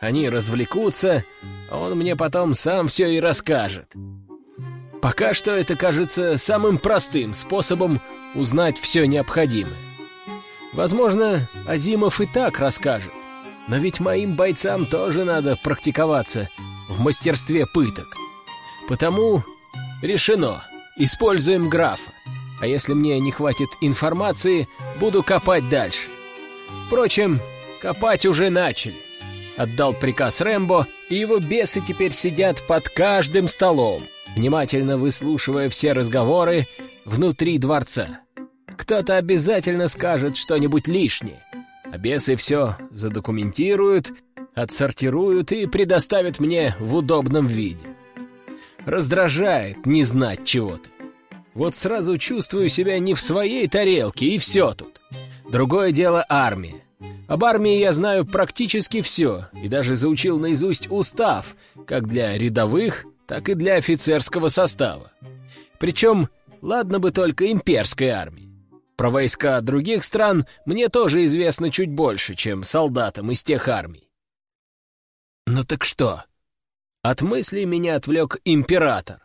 Они развлекутся, а он мне потом сам все и расскажет. Пока что это кажется самым простым способом узнать все необходимое. Возможно, Азимов и так расскажет, но ведь моим бойцам тоже надо практиковаться в мастерстве пыток. Потому решено, используем графа. А если мне не хватит информации, буду копать дальше. Впрочем, копать уже начали. Отдал приказ Рэмбо, и его бесы теперь сидят под каждым столом, внимательно выслушивая все разговоры внутри дворца. Кто-то обязательно скажет что-нибудь лишнее, а бесы все задокументируют, отсортируют и предоставят мне в удобном виде. Раздражает не знать чего-то. Вот сразу чувствую себя не в своей тарелке, и все тут. Другое дело армия. Об армии я знаю практически все, и даже заучил наизусть устав, как для рядовых, так и для офицерского состава. Причем, ладно бы только имперской армии. Про войска других стран мне тоже известно чуть больше, чем солдатам из тех армий. Ну так что? От мыслей меня отвлек император.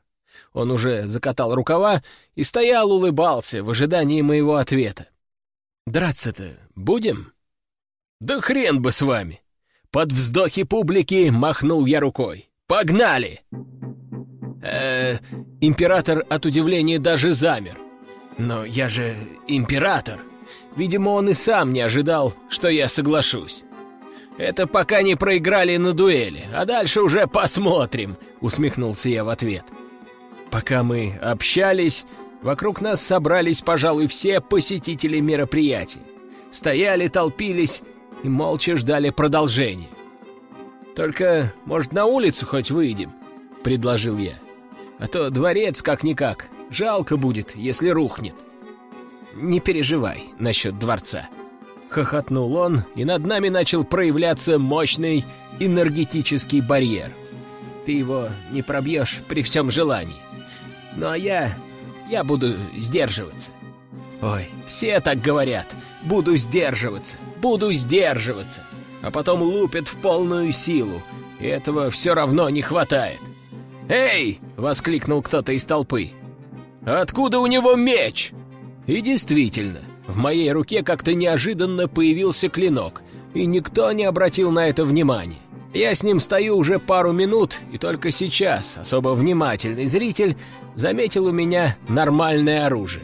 Он уже закатал рукава и стоял, улыбался в ожидании моего ответа. «Драться-то будем?» «Да хрен бы с вами!» Под вздохи публики махнул я рукой. «Погнали!» Э, Император от удивления даже замер. Но я же император. Видимо, он и сам не ожидал, что я соглашусь. Это пока не проиграли на дуэли, а дальше уже посмотрим, усмехнулся я в ответ. Пока мы общались, вокруг нас собрались, пожалуй, все посетители мероприятия. Стояли, толпились и молча ждали продолжения. «Только, может, на улицу хоть выйдем?» — предложил я. «А то дворец как-никак Жалко будет, если рухнет. Не переживай насчет дворца. Хохотнул он, и над нами начал проявляться мощный энергетический барьер. Ты его не пробьешь при всем желании. Ну а я... я буду сдерживаться. Ой, все так говорят. Буду сдерживаться, буду сдерживаться. А потом лупят в полную силу, и этого все равно не хватает. «Эй!» — воскликнул кто-то из толпы. Откуда у него меч?» И действительно, в моей руке как-то неожиданно появился клинок, и никто не обратил на это внимания. Я с ним стою уже пару минут, и только сейчас особо внимательный зритель заметил у меня нормальное оружие.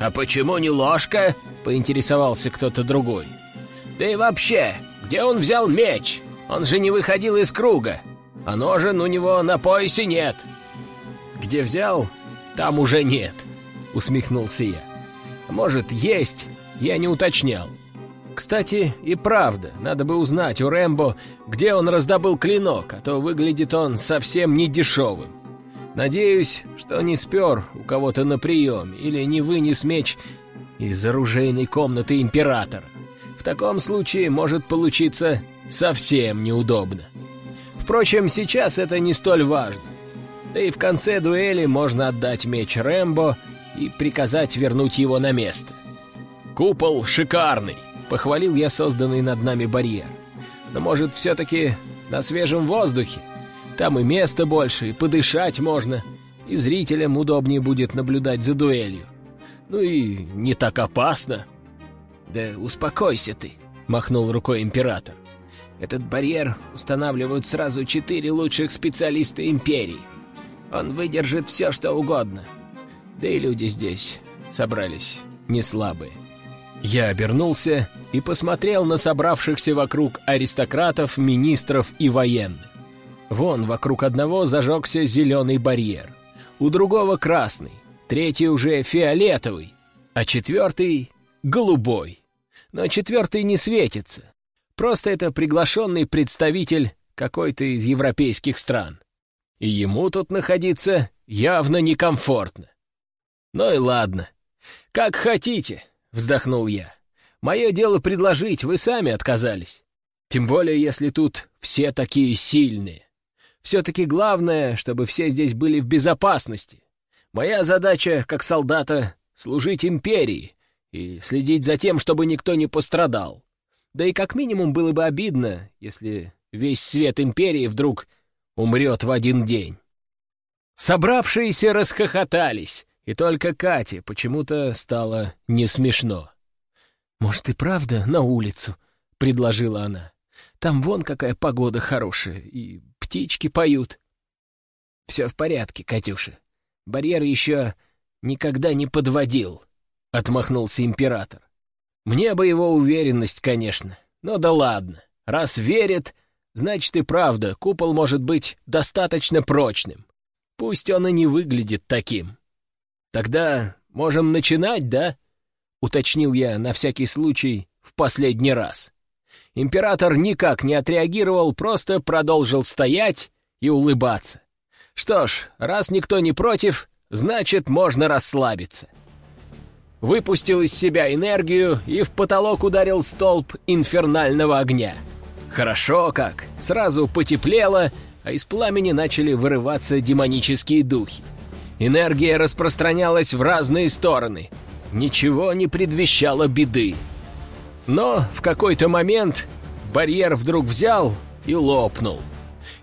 «А почему не ложка?» — поинтересовался кто-то другой. «Да и вообще, где он взял меч? Он же не выходил из круга, а ножен у него на поясе нет». «Где взял? там уже нет», — усмехнулся я. «Может, есть, я не уточнял. Кстати, и правда, надо бы узнать у Рэмбо, где он раздобыл клинок, а то выглядит он совсем не дешевым. Надеюсь, что не спер у кого-то на приеме или не вынес меч из оружейной комнаты императора. В таком случае может получиться совсем неудобно. Впрочем, сейчас это не столь важно. Да и в конце дуэли можно отдать меч Рэмбо и приказать вернуть его на место. «Купол шикарный!» — похвалил я созданный над нами барьер. «Но, может, все-таки на свежем воздухе? Там и места больше, и подышать можно, и зрителям удобнее будет наблюдать за дуэлью. Ну и не так опасно». «Да успокойся ты», — махнул рукой император. «Этот барьер устанавливают сразу четыре лучших специалиста Империи. Он выдержит все, что угодно. Да и люди здесь собрались не слабые. Я обернулся и посмотрел на собравшихся вокруг аристократов, министров и военных. Вон вокруг одного зажегся зеленый барьер, у другого красный, третий уже фиолетовый, а четвертый — голубой. Но четвертый не светится. Просто это приглашенный представитель какой-то из европейских стран и ему тут находиться явно некомфортно. Ну и ладно. Как хотите. вздохнул я. «Мое дело предложить, вы сами отказались. Тем более, если тут все такие сильные. Все-таки главное, чтобы все здесь были в безопасности. Моя задача, как солдата, служить империи и следить за тем, чтобы никто не пострадал. Да и как минимум было бы обидно, если весь свет империи вдруг умрет в один день. Собравшиеся расхохотались, и только Кате почему-то стало не смешно. «Может, и правда на улицу?» — предложила она. «Там вон какая погода хорошая, и птички поют». «Все в порядке, Катюша. Барьер еще никогда не подводил», — отмахнулся император. «Мне бы его уверенность, конечно. Но да ладно. Раз верит, значит и правда, купол может быть достаточно прочным. Пусть он и не выглядит таким. Тогда можем начинать, да?» — уточнил я на всякий случай в последний раз. Император никак не отреагировал, просто продолжил стоять и улыбаться. Что ж, раз никто не против, значит, можно расслабиться. Выпустил из себя энергию и в потолок ударил столб инфернального огня. Хорошо как, сразу потеплело, а из пламени начали вырываться демонические духи. Энергия распространялась в разные стороны. Ничего не предвещало беды. Но в какой-то момент барьер вдруг взял и лопнул.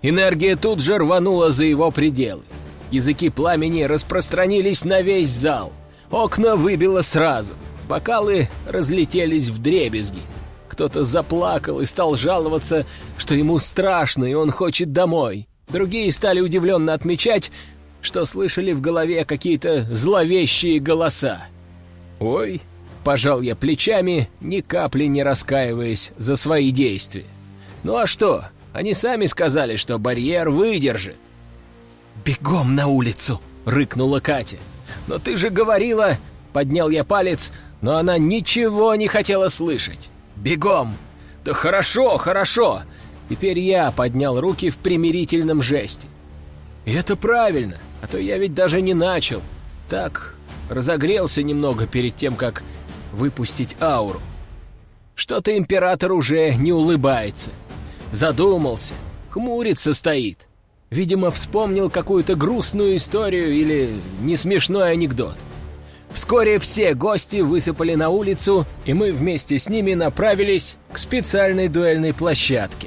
Энергия тут же рванула за его пределы. Языки пламени распространились на весь зал. Окна выбило сразу. Бокалы разлетелись в дребезги. Кто-то заплакал и стал жаловаться, что ему страшно, и он хочет домой. Другие стали удивленно отмечать, что слышали в голове какие-то зловещие голоса. «Ой!» — пожал я плечами, ни капли не раскаиваясь за свои действия. «Ну а что? Они сами сказали, что барьер выдержит». «Бегом на улицу!» — рыкнула Катя. «Но ты же говорила...» — поднял я палец, но она ничего не хотела слышать. «Бегом!» «Да хорошо, хорошо!» Теперь я поднял руки в примирительном жесте. И это правильно, а то я ведь даже не начал. Так, разогрелся немного перед тем, как выпустить ауру. Что-то император уже не улыбается. Задумался, хмурится стоит. Видимо, вспомнил какую-то грустную историю или несмешной анекдот. Вскоре все гости высыпали на улицу, и мы вместе с ними направились к специальной дуэльной площадке.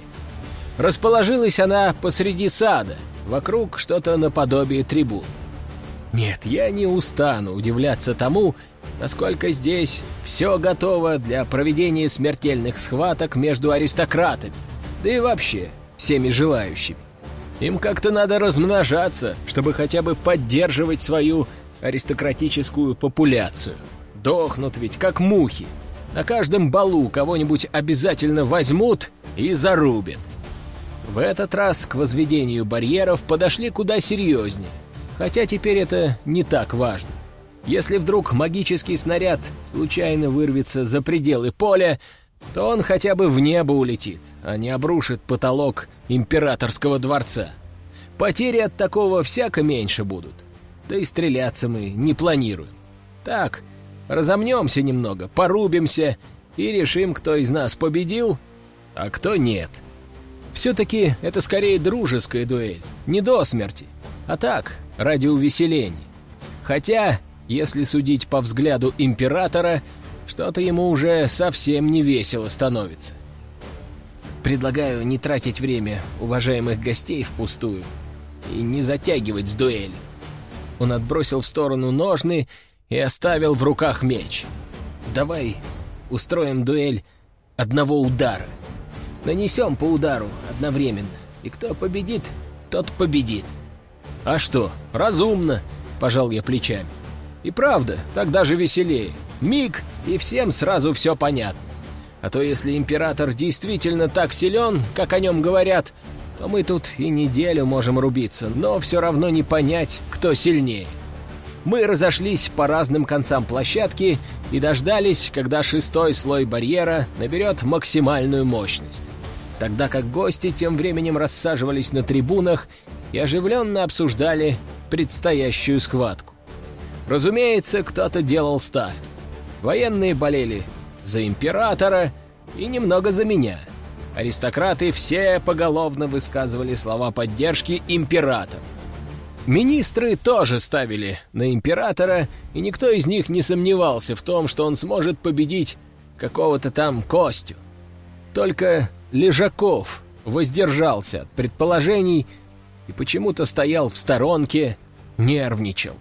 Расположилась она посреди сада, вокруг что-то наподобие трибун. Нет, я не устану удивляться тому, насколько здесь все готово для проведения смертельных схваток между аристократами, да и вообще всеми желающими. Им как-то надо размножаться, чтобы хотя бы поддерживать свою аристократическую популяцию. Дохнут ведь как мухи. На каждом балу кого-нибудь обязательно возьмут и зарубят. В этот раз к возведению барьеров подошли куда серьезнее, хотя теперь это не так важно. Если вдруг магический снаряд случайно вырвется за пределы поля, то он хотя бы в небо улетит, а не обрушит потолок императорского дворца. Потери от такого всяко меньше будут. Да и стреляться мы не планируем. Так, разомнемся немного, порубимся и решим, кто из нас победил, а кто нет. Все-таки это скорее дружеская дуэль, не до смерти, а так, ради увеселения. Хотя, если судить по взгляду императора, что-то ему уже совсем не весело становится. Предлагаю не тратить время уважаемых гостей впустую и не затягивать с дуэлью. Он отбросил в сторону ножны и оставил в руках меч. «Давай устроим дуэль одного удара. Нанесем по удару одновременно, и кто победит, тот победит». «А что, разумно», — пожал я плечами. «И правда, так даже веселее. Миг, и всем сразу все понятно. А то если император действительно так силен, как о нем говорят, то мы тут и неделю можем рубиться, но все равно не понять, кто сильнее. Мы разошлись по разным концам площадки и дождались, когда шестой слой барьера наберет максимальную мощность. Тогда как гости тем временем рассаживались на трибунах и оживленно обсуждали предстоящую схватку. Разумеется, кто-то делал ставки. Военные болели за императора и немного за меня. Аристократы все поголовно высказывали слова поддержки императору. Министры тоже ставили на императора, и никто из них не сомневался в том, что он сможет победить какого-то там Костю. Только Лежаков воздержался от предположений и почему-то стоял в сторонке, нервничал.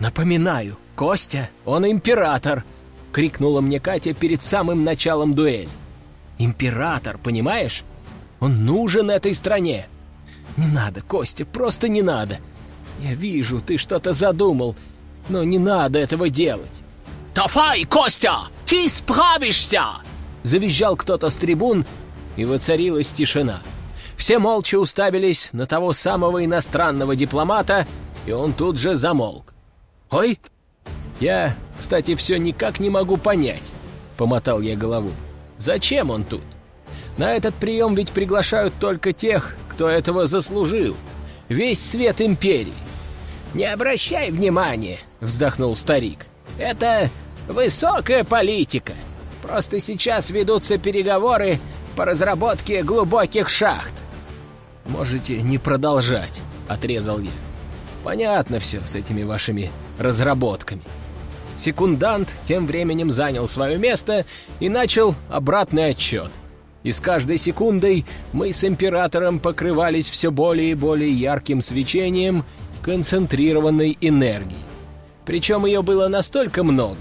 «Напоминаю, Костя, он император!» — крикнула мне Катя перед самым началом дуэли. «Император, понимаешь? Он нужен этой стране!» «Не надо, Костя, просто не надо! Я вижу, ты что-то задумал, но не надо этого делать!» «Давай, Костя, ты справишься!» Завизжал кто-то с трибун, и воцарилась тишина. Все молча уставились на того самого иностранного дипломата, и он тут же замолк. «Ой!» «Я, кстати, все никак не могу понять», — помотал я голову. «Зачем он тут? На этот прием ведь приглашают только тех, кто этого заслужил. Весь свет империи». «Не обращай внимания», — вздохнул старик. «Это высокая политика. Просто сейчас ведутся переговоры по разработке глубоких шахт. «Можете не продолжать», — отрезал я. «Понятно все с этими вашими разработками». Секундант тем временем занял свое место и начал обратный отчет. И с каждой секундой мы с Императором покрывались все более и более ярким свечением концентрированной энергии. Причем ее было настолько много,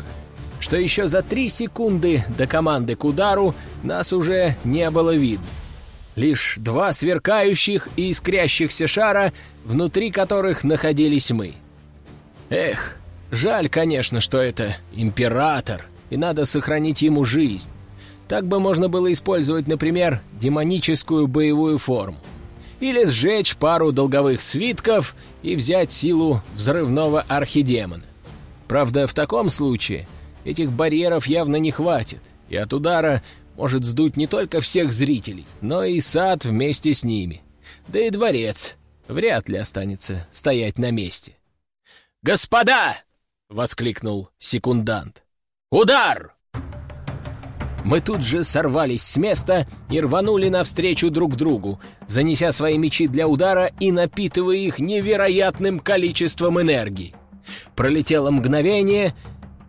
что еще за три секунды до команды к удару нас уже не было видно. Лишь два сверкающих и искрящихся шара, внутри которых находились мы. Эх, жаль, конечно, что это император, и надо сохранить ему жизнь. Так бы можно было использовать, например, демоническую боевую форму. Или сжечь пару долговых свитков и взять силу взрывного архидемона. Правда, в таком случае этих барьеров явно не хватит, и от удара может сдуть не только всех зрителей, но и сад вместе с ними. Да и дворец вряд ли останется стоять на месте. «Господа!» — воскликнул секундант. «Удар!» Мы тут же сорвались с места и рванули навстречу друг другу, занеся свои мечи для удара и напитывая их невероятным количеством энергии. Пролетело мгновение,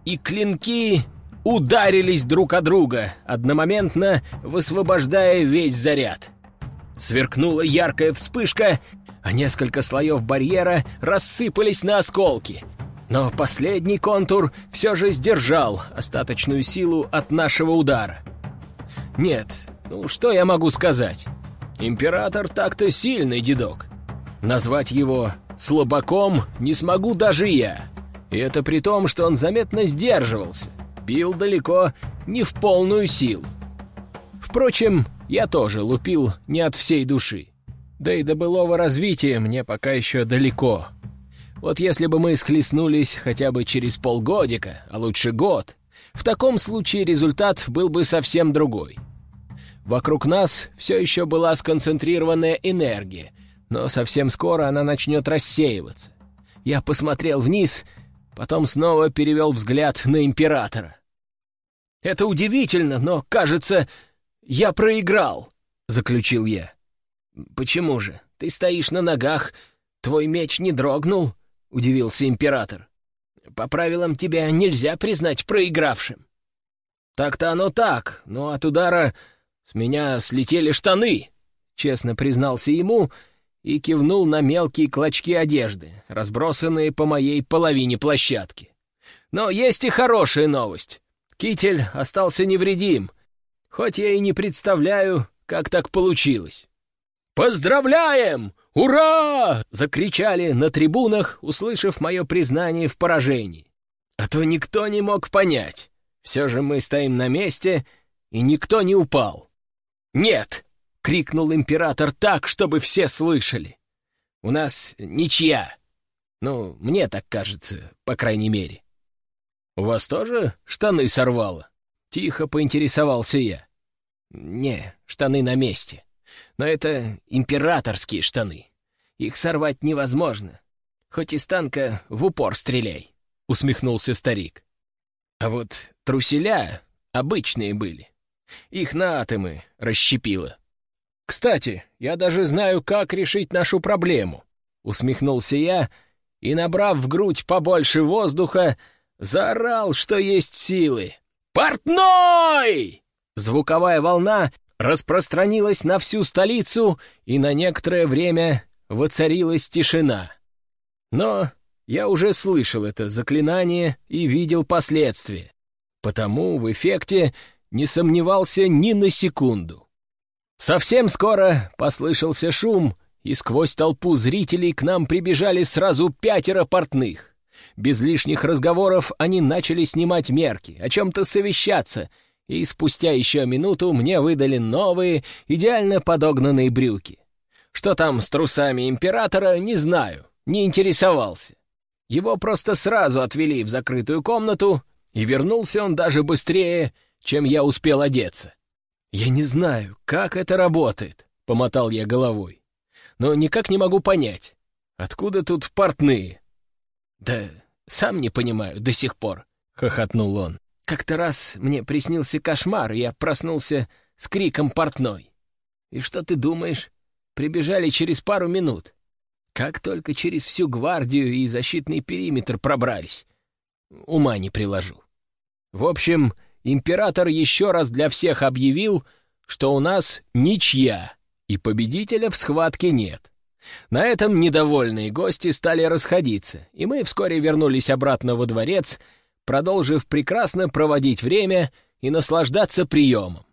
и клинки ударились друг о друга, одномоментно высвобождая весь заряд. Сверкнула яркая вспышка, а несколько слоев барьера рассыпались на осколки. Но последний контур все же сдержал остаточную силу от нашего удара. Нет, ну что я могу сказать? Император так-то сильный дедок. Назвать его слабаком не смогу даже я. И это при том, что он заметно сдерживался, бил далеко не в полную силу. Впрочем, я тоже лупил не от всей души. Да и до былого развития мне пока еще далеко. Вот если бы мы схлестнулись хотя бы через полгодика, а лучше год, в таком случае результат был бы совсем другой. Вокруг нас все еще была сконцентрированная энергия, но совсем скоро она начнет рассеиваться. Я посмотрел вниз Потом снова перевел взгляд на императора. «Это удивительно, но, кажется, я проиграл», — заключил я. «Почему же? Ты стоишь на ногах, твой меч не дрогнул», — удивился император. «По правилам тебя нельзя признать проигравшим». «Так-то оно так, но от удара с меня слетели штаны», — честно признался ему, — и кивнул на мелкие клочки одежды, разбросанные по моей половине площадки. Но есть и хорошая новость. Китель остался невредим, хоть я и не представляю, как так получилось. «Поздравляем! Ура!» — закричали на трибунах, услышав мое признание в поражении. А то никто не мог понять. Все же мы стоим на месте, и никто не упал. «Нет, крикнул император так, чтобы все слышали. «У нас ничья. Ну, мне так кажется, по крайней мере». «У вас тоже штаны сорвало?» Тихо поинтересовался я. «Не, штаны на месте. Но это императорские штаны. Их сорвать невозможно. Хоть из танка в упор стреляй», — усмехнулся старик. А вот труселя обычные были. Их на атомы расщепило. «Кстати, я даже знаю, как решить нашу проблему», — усмехнулся я и, набрав в грудь побольше воздуха, заорал, что есть силы. «Портной!» Звуковая волна распространилась на всю столицу, и на некоторое время воцарилась тишина. Но я уже слышал это заклинание и видел последствия, потому в эффекте не сомневался ни на секунду. Совсем скоро послышался шум, и сквозь толпу зрителей к нам прибежали сразу пятеро портных. Без лишних разговоров они начали снимать мерки, о чем-то совещаться, и спустя еще минуту мне выдали новые, идеально подогнанные брюки. Что там с трусами императора, не знаю, не интересовался. Его просто сразу отвели в закрытую комнату, и вернулся он даже быстрее, чем я успел одеться. «Я не знаю, как это работает», — помотал я головой. «Но никак не могу понять, откуда тут портные?» «Да сам не понимаю до сих пор», — хохотнул он. «Как-то раз мне приснился кошмар, и я проснулся с криком портной. И что ты думаешь? Прибежали через пару минут. Как только через всю гвардию и защитный периметр пробрались. Ума не приложу. В общем, император еще раз для всех объявил, что у нас ничья, и победителя в схватке нет. На этом недовольные гости стали расходиться, и мы вскоре вернулись обратно во дворец, продолжив прекрасно проводить время и наслаждаться приемом.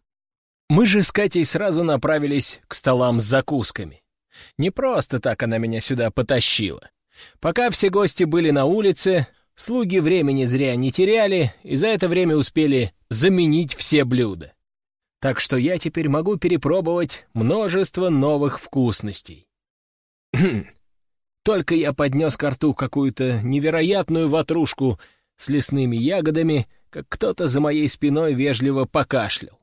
Мы же с Катей сразу направились к столам с закусками. Не просто так она меня сюда потащила. Пока все гости были на улице, слуги времени зря не теряли и за это время успели заменить все блюда. Так что я теперь могу перепробовать множество новых вкусностей. <clears throat> Только я поднес к рту какую-то невероятную ватрушку с лесными ягодами, как кто-то за моей спиной вежливо покашлял.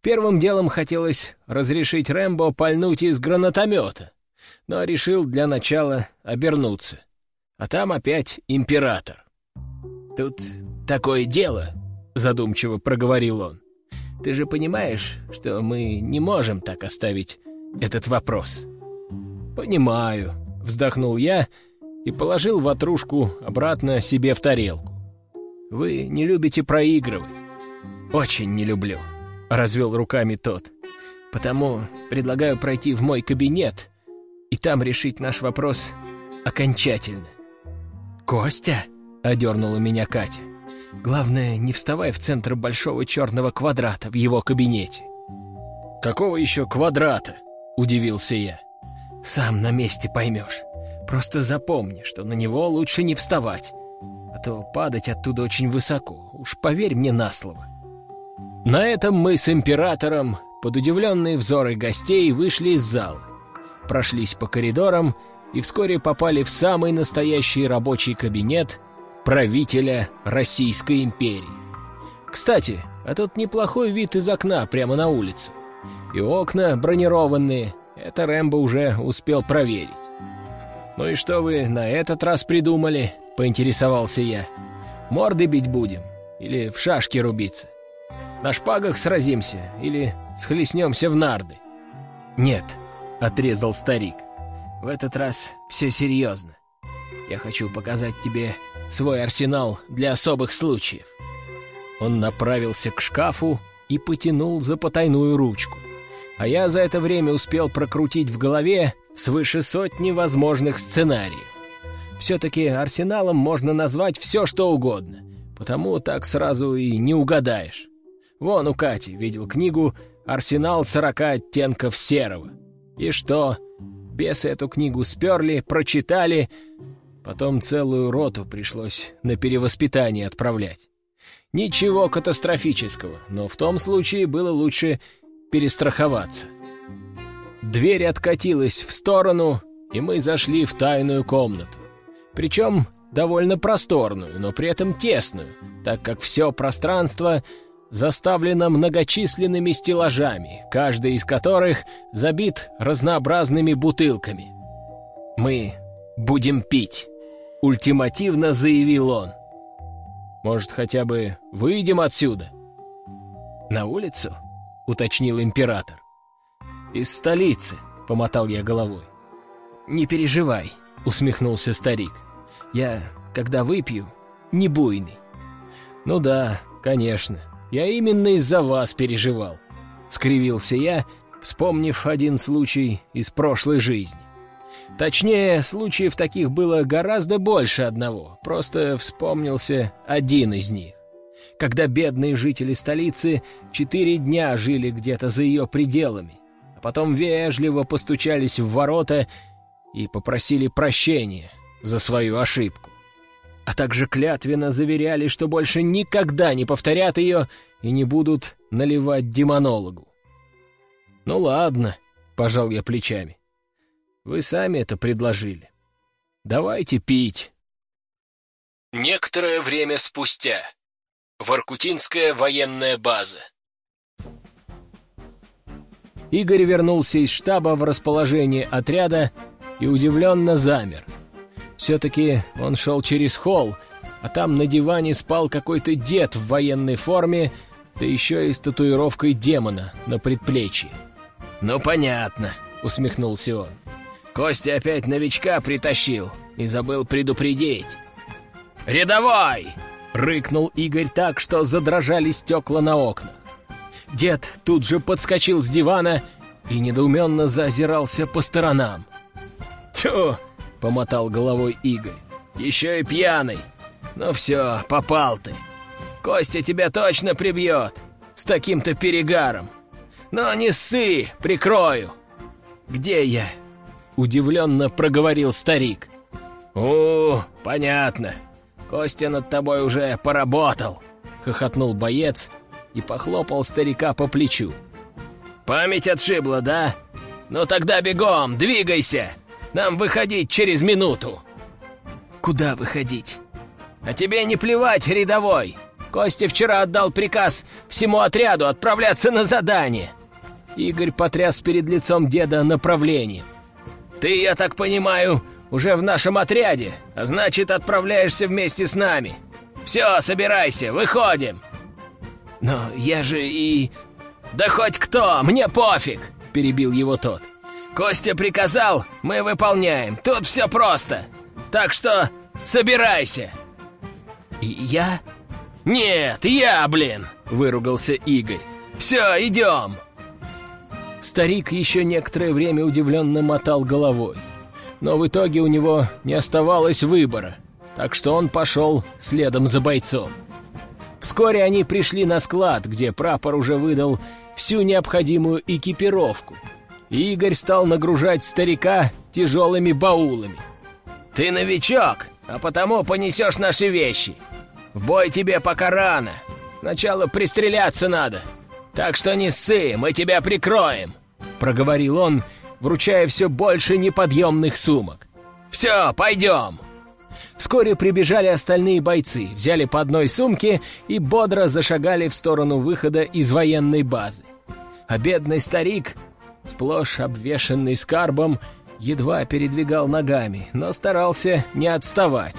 Первым делом хотелось разрешить Рэмбо пальнуть из гранатомета, но решил для начала обернуться. А там опять император. «Тут такое дело», — задумчиво проговорил он. «Ты же понимаешь, что мы не можем так оставить этот вопрос?» «Понимаю», — вздохнул я и положил ватрушку обратно себе в тарелку. «Вы не любите проигрывать?» «Очень не люблю», — развел руками тот. «Потому предлагаю пройти в мой кабинет и там решить наш вопрос окончательно». «Костя?» — одернула меня Катя. «Главное, не вставай в центр большого черного квадрата в его кабинете». «Какого еще квадрата?» — удивился я. «Сам на месте поймешь. Просто запомни, что на него лучше не вставать, а то падать оттуда очень высоко, уж поверь мне на слово». На этом мы с императором, под удивленные взоры гостей, вышли из зала, прошлись по коридорам и вскоре попали в самый настоящий рабочий кабинет правителя Российской империи. Кстати, а тут неплохой вид из окна прямо на улицу. И окна бронированные, это Рэмбо уже успел проверить. «Ну и что вы на этот раз придумали?» — поинтересовался я. «Морды бить будем? Или в шашки рубиться?» На шпагах сразимся или схлестнемся в нарды?» «Нет», — отрезал старик. «В этот раз все серьезно. Я хочу показать тебе свой арсенал для особых случаев». Он направился к шкафу и потянул за потайную ручку. А я за это время успел прокрутить в голове свыше сотни возможных сценариев. Все-таки арсеналом можно назвать все, что угодно, потому так сразу и не угадаешь. Вон у Кати видел книгу «Арсенал сорока оттенков серого». И что? Бесы эту книгу сперли, прочитали, потом целую роту пришлось на перевоспитание отправлять. Ничего катастрофического, но в том случае было лучше перестраховаться. Дверь откатилась в сторону, и мы зашли в тайную комнату. Причем довольно просторную, но при этом тесную, так как все пространство — заставлена многочисленными стеллажами, каждый из которых забит разнообразными бутылками. «Мы будем пить», — ультимативно заявил он. Может, хотя бы выйдем отсюда?» «На улицу?» — уточнил император. «Из столицы», — помотал я головой. «Не переживай», — усмехнулся старик. «Я, когда выпью, не буйный». «Ну да, конечно, я именно из-за вас переживал», — скривился я, вспомнив один случай из прошлой жизни. Точнее, случаев таких было гораздо больше одного, просто вспомнился один из них. Когда бедные жители столицы четыре дня жили где-то за ее пределами, а потом вежливо постучались в ворота и попросили прощения за свою ошибку. А также клятвенно заверяли, что больше никогда не повторят ее и не будут наливать демонологу. «Ну ладно», — пожал я плечами. Вы сами это предложили. Давайте пить. Некоторое время спустя. Воркутинская военная база. Игорь вернулся из штаба в расположение отряда и удивленно замер. Все-таки он шел через холл, а там на диване спал какой-то дед в военной форме, да еще и с татуировкой демона на предплечье. «Ну, понятно», — усмехнулся он. Костя опять новичка притащил и забыл предупредить. «Рядовой!» — рыкнул Игорь так, что задрожали стекла на окнах. Дед тут же подскочил с дивана и недоуменно заозирался по сторонам. «Тьфу!» — помотал головой Игорь. «Еще и пьяный! Ну все, попал ты! Костя тебя точно прибьет! С таким-то перегаром! Но не ссы, прикрою!» «Где я?» Удивленно проговорил старик. «О, понятно. Костя над тобой уже поработал», — хохотнул боец и похлопал старика по плечу. «Память отшибла, да? Ну тогда бегом, двигайся! Нам выходить через минуту!» «Куда выходить?» «А тебе не плевать, рядовой! Костя вчера отдал приказ всему отряду отправляться на задание!» Игорь потряс перед лицом деда направлением. Ты, я так понимаю, уже в нашем отряде, а значит, отправляешься вместе с нами. Все, собирайся, выходим!» «Но я же и...» «Да хоть кто, мне пофиг!» — перебил его тот. «Костя приказал, мы выполняем. Тут все просто. Так что собирайся!» «И я?» «Нет, я, блин!» — выругался Игорь. «Все, идем!» Старик еще некоторое время удивленно мотал головой. Но в итоге у него не оставалось выбора, так что он пошел следом за бойцом. Вскоре они пришли на склад, где прапор уже выдал всю необходимую экипировку. Игорь стал нагружать старика тяжелыми баулами. «Ты новичок, а потому понесешь наши вещи. В бой тебе пока рано. Сначала пристреляться надо, так что не ссы, мы тебя прикроем!» Проговорил он, вручая все больше неподъемных сумок. «Все, пойдем!» Вскоре прибежали остальные бойцы, взяли по одной сумке и бодро зашагали в сторону выхода из военной базы. А бедный старик, сплошь обвешанный скарбом, едва передвигал ногами, но старался не отставать.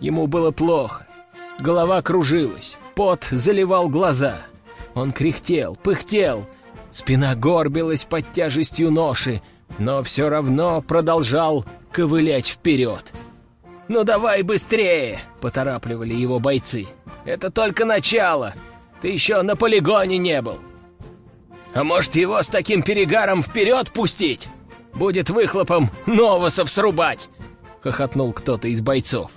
Ему было плохо. Голова кружилась, пот заливал глаза. Он кряхтел, пыхтел, спина горбилась под тяжестью ноши, но все равно продолжал ковылять вперед. «Ну давай быстрее!» — поторапливали его бойцы. «Это только начало! Ты еще на полигоне не был!» «А может, его с таким перегаром вперед пустить? Будет выхлопом новосов срубать!» — хохотнул кто-то из бойцов.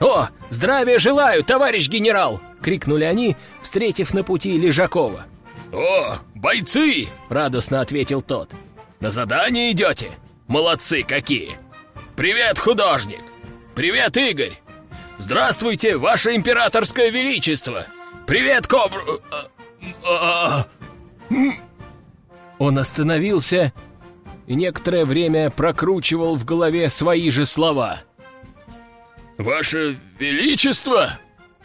«О, здравия желаю, товарищ генерал!» — крикнули они, встретив на пути Лежакова. «О, бойцы!» — радостно ответил тот. «На задание идете? Молодцы какие! Привет, художник! Привет, Игорь! Здравствуйте, ваше императорское величество! Привет, кобру...» Он остановился и некоторое время прокручивал в голове свои же слова. «Ваше Величество!»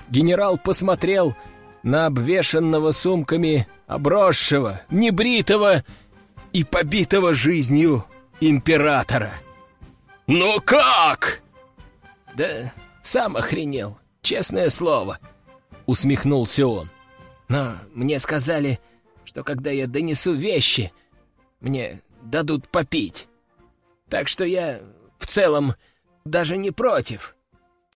Генерал посмотрел на обвешанного сумками, обросшего, небритого и побитого жизнью императора. «Ну как?» «Да сам охренел. честное слово», — усмехнулся он. «Но мне сказали, что когда я донесу вещи, мне дадут попить. Так что я в целом даже не против».